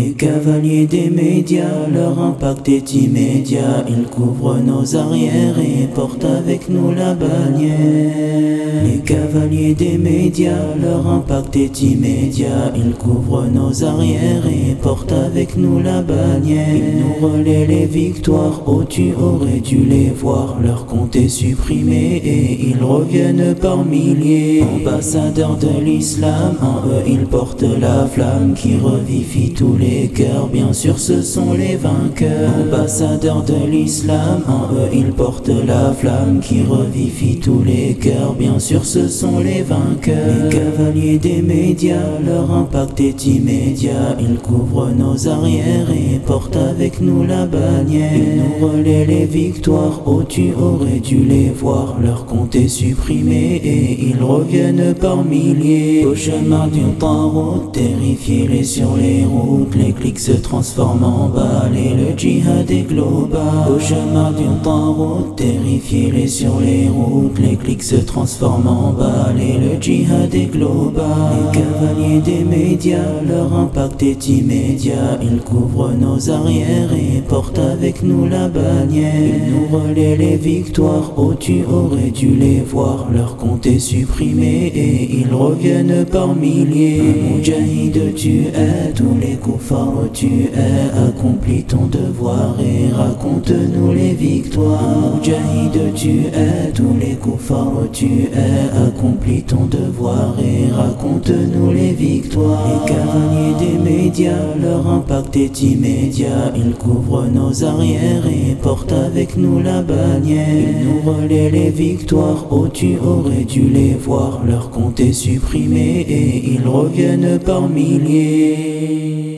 me Cavaliers des médias, leur impact est immédiat. Ils couvrent nos arrières et portent avec nous la bannière. Les cavaliers des médias, leur impact est immédiat. Ils couvrent nos arrières et portent avec nous la bannière. Ils nous relaient les victoires, oh tu aurais dû les voir. Leur compte est supprimé et ils reviennent par milliers. Ambassadeurs de l'islam, en eux ils portent la flamme qui revivifie tous les cœurs. Bien sûr, ce sont les vainqueurs. Ambassadeurs de l'islam, en eux ils portent la flamme qui revivifie tous les cœurs. Bien sûr, ce sont les vainqueurs. Les cavaliers des médias, leur impact est immédiat. Ils couvrent nos arrières et portent avec nous la bannière. Ils nous relaient les victoires, oh tu aurais dû les voir. Leur compte est supprimé et ils reviennent par milliers. Au chemin du tarot, terrifiés les sur les routes, les clics se transforment en balles et le djihad est global. Au chemin du tarot, terrifiés les sur les routes, les clics se transforment en balles et le djihad est global. Les cavaliers des médias, leur impact est immédiat. Ils couvrent nos arrières et portent avec nous la bannière. Ils nous relaient les victoires, oh tu aurais dû les voir. Leur compte est supprimé et ils reviennent par milliers. Moujahid, tu es tous les koufars, tu es. Accomplis ton devoir et raconte-nous les victoires. Moujahid, tu es tous les koufars, tu es. Accomplis ton devoir et raconte-nous les victoires. Les leur impact est immédiat. Ils couvrent nos arrières et portent avec nous la bannière. Ils nous relaient les victoires, oh tu aurais dû les voir. Leur compte est supprimé et ils reviennent par milliers.